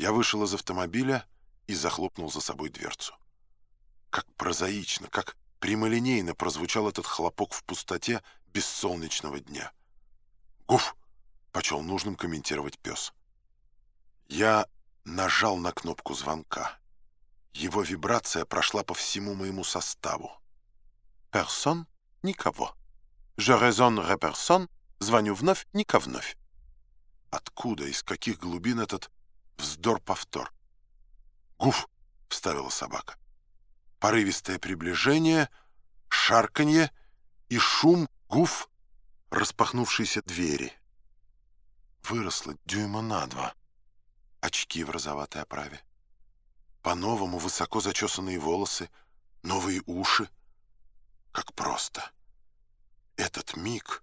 Я вышел из автомобиля и захлопнул за собой дверцу. Как прозаично, как прямолинейно прозвучал этот хлопок в пустоте бессолнечного дня. «Гуф!» — почел нужным комментировать пес. Я нажал на кнопку звонка. Его вибрация прошла по всему моему составу. «Персон? Никого. Je raisonne реперсон? Звоню вновь, нико вновь». Откуда, из каких глубин этот вздор-повтор? «Гуф!» — вставила собака. Порывистое приближение, шарканье и шум гуф распахнувшейся двери. Выросла дюйма на два. Очки в розоватой оправе. По-новому высоко зачесанные волосы, новые уши. Как просто. Этот миг,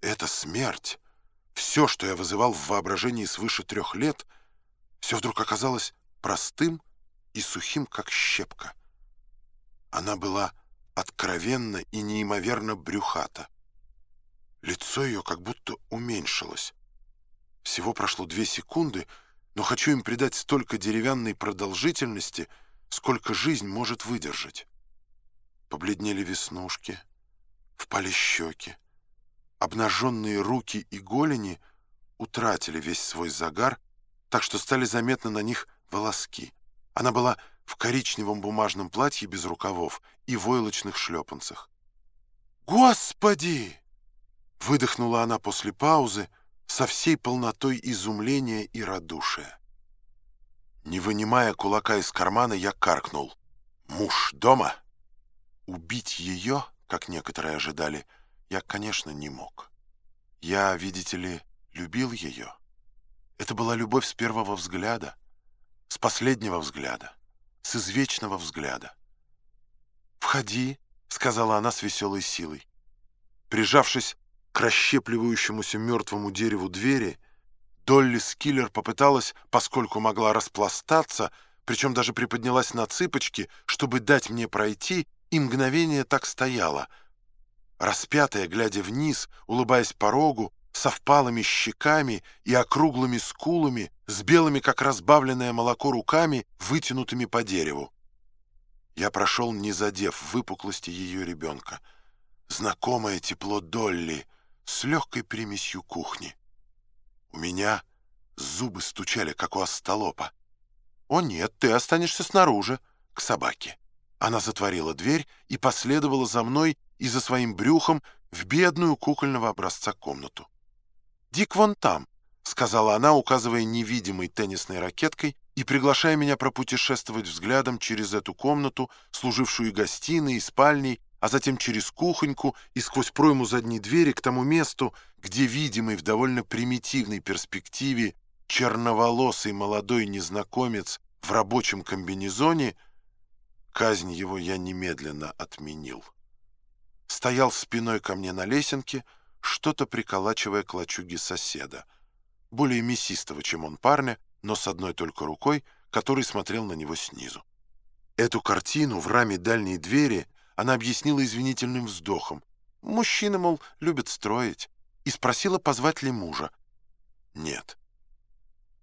эта смерть, все, что я вызывал в воображении свыше трех лет, все вдруг оказалось простым и сухим, как щепка. Она была откровенно и неимоверно брюхата. Лицо ее как будто уменьшилось. Всего прошло две секунды — но хочу им придать столько деревянной продолжительности, сколько жизнь может выдержать. Побледнели веснушки, впали щеки. Обнаженные руки и голени утратили весь свой загар, так что стали заметны на них волоски. Она была в коричневом бумажном платье без рукавов и войлочных шлепанцах. «Господи!» — выдохнула она после паузы, со всей полнотой изумления и радушия. Не вынимая кулака из кармана, я каркнул. «Муж дома?» Убить ее, как некоторые ожидали, я, конечно, не мог. Я, видите ли, любил ее. Это была любовь с первого взгляда, с последнего взгляда, с извечного взгляда. «Входи», — сказала она с веселой силой. Прижавшись к расщепливающемуся мертвому дереву двери, Долли Скиллер попыталась, поскольку могла распластаться, причем даже приподнялась на цыпочки, чтобы дать мне пройти, и мгновение так стояла. Распятая, глядя вниз, улыбаясь порогу, со впалыми щеками и округлыми скулами, с белыми, как разбавленное молоко, руками, вытянутыми по дереву. Я прошел, не задев выпуклости ее ребенка. Знакомое тепло Долли — с легкой примесью кухни. У меня зубы стучали, как у остолопа. «О нет, ты останешься снаружи, к собаке». Она затворила дверь и последовала за мной и за своим брюхом в бедную кукольного образца комнату. «Дик вон там», — сказала она, указывая невидимой теннисной ракеткой и приглашая меня пропутешествовать взглядом через эту комнату, служившую и гостиной, и спальней, а затем через кухоньку и сквозь пройму задней двери к тому месту, где видимый в довольно примитивной перспективе черноволосый молодой незнакомец в рабочем комбинезоне, казнь его я немедленно отменил. Стоял спиной ко мне на лесенке, что-то приколачивая к лачуге соседа, более мясистого, чем он парня, но с одной только рукой, который смотрел на него снизу. Эту картину в раме дальней двери она объяснила извинительным вздохом. Мужчины, мол, любят строить. И спросила, позвать ли мужа. Нет.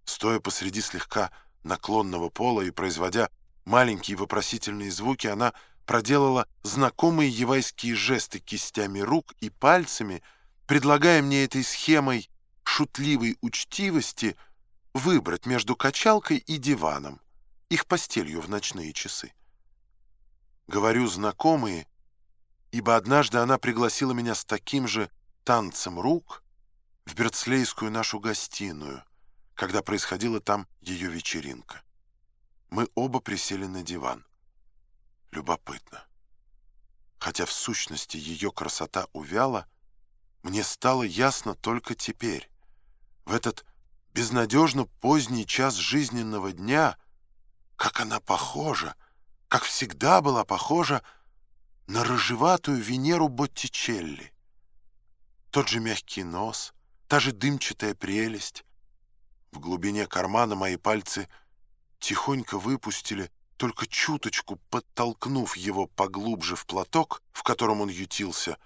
Стоя посреди слегка наклонного пола и производя маленькие вопросительные звуки, она проделала знакомые евайские жесты кистями рук и пальцами, предлагая мне этой схемой шутливой учтивости выбрать между качалкой и диваном, их постелью в ночные часы. Говорю «знакомые», ибо однажды она пригласила меня с таким же танцем рук в Берцлейскую нашу гостиную, когда происходила там ее вечеринка. Мы оба присели на диван. Любопытно. Хотя в сущности ее красота увяла, мне стало ясно только теперь. В этот безнадежно поздний час жизненного дня, как она похожа как всегда была похожа на рыжеватую Венеру Боттичелли. Тот же мягкий нос, та же дымчатая прелесть. В глубине кармана мои пальцы тихонько выпустили, только чуточку подтолкнув его поглубже в платок, в котором он ютился,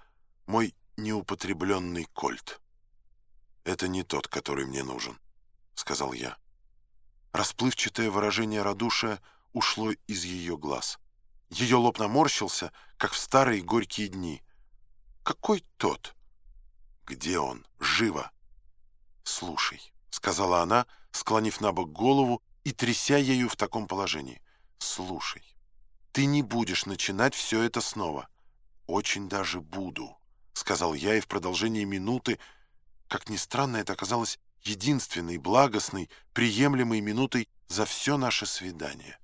мой неупотребленный кольт. «Это не тот, который мне нужен», — сказал я. Расплывчатое выражение радушия ушло из ее глаз. Ее лоб наморщился, как в старые горькие дни. «Какой тот?» «Где он? Живо!» «Слушай», — сказала она, склонив на бок голову и тряся ею в таком положении. «Слушай, ты не будешь начинать все это снова». «Очень даже буду», — сказал я, и в продолжении минуты, как ни странно, это оказалось единственной благостной, приемлемой минутой за все наше свидание.